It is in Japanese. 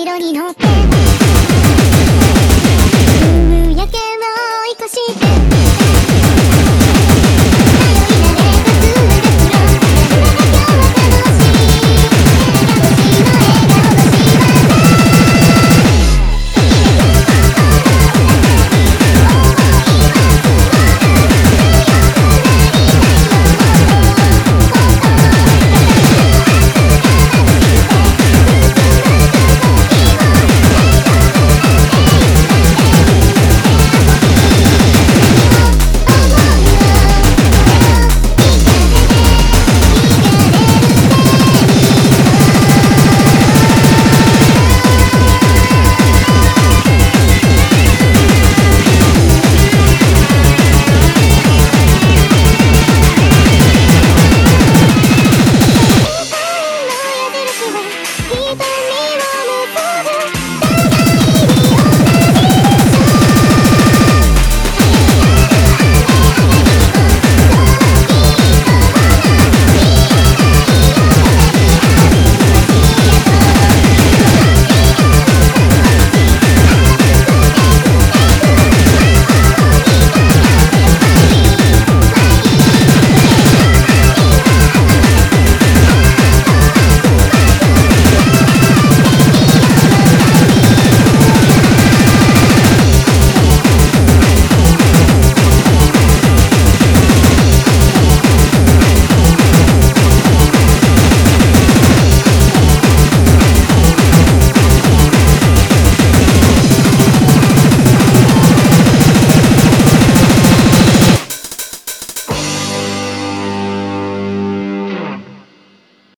後ろに乗って